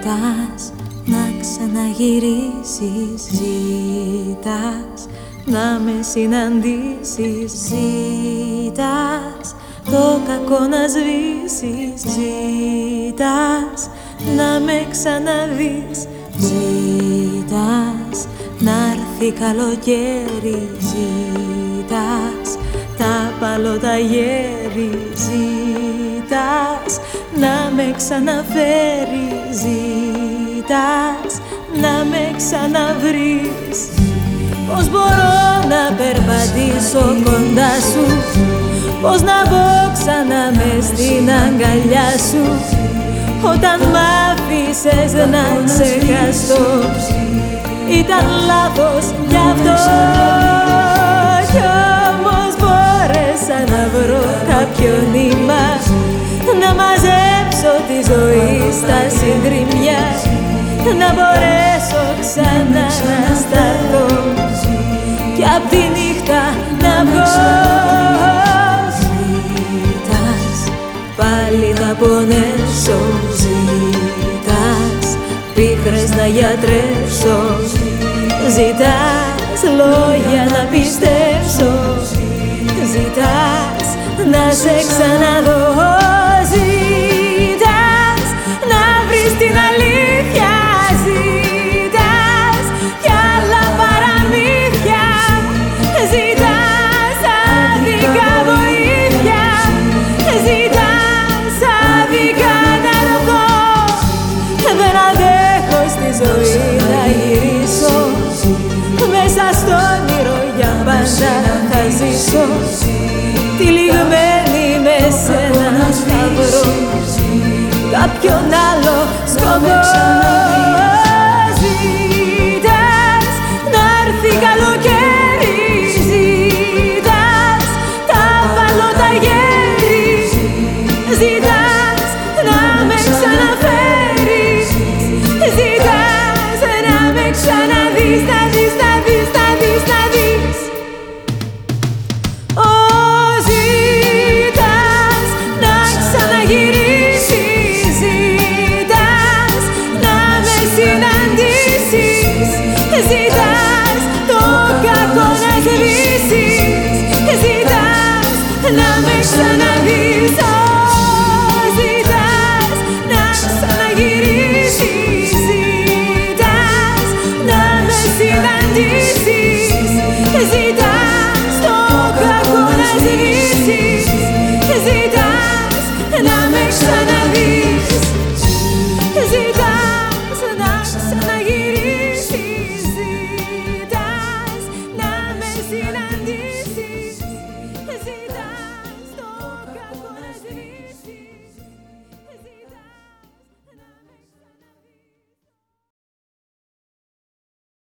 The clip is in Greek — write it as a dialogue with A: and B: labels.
A: Ζητάς να ξαναγυρίσεις Ζητάς να με συναντήσεις Ζητάς το κακό να σβήσεις Ζητάς να με ξαναδείς Ζητάς να έρθει καλοκαίρι Ζητάς τα παλώτα γέρι Ζητάς να με ξαναφέρεις Ζητάς να με ξαναβρεις. Πώς μπορώ να περπατήσω κοντά σου Πώς να μπω ξανά μες στην αγκαλιά σου. Όταν μ' άφησες να ξεχαστώ Ήταν λάθος γι' αυτό. Κι όμως μπόρεσα να βρω κάποιο νήμα Να μαζέψω της ζωής στα συντριμμιά Να μπορέσω ξανά να σταθώ Κι απ' τη νύχτα να βγω. Πάλι να πονέσω. Ζητάς πίκρες να γιατρέψω. Ζητάς λόγια να πιστέψω. Ζητάς να σε ξαναδώ γυρίσω. Μέσα στο όνειρο για πάντα θα ζήσω. Τυλιγμένη με σένα θα βρω. Κάποιον άλλο σκοπό Easy Do 的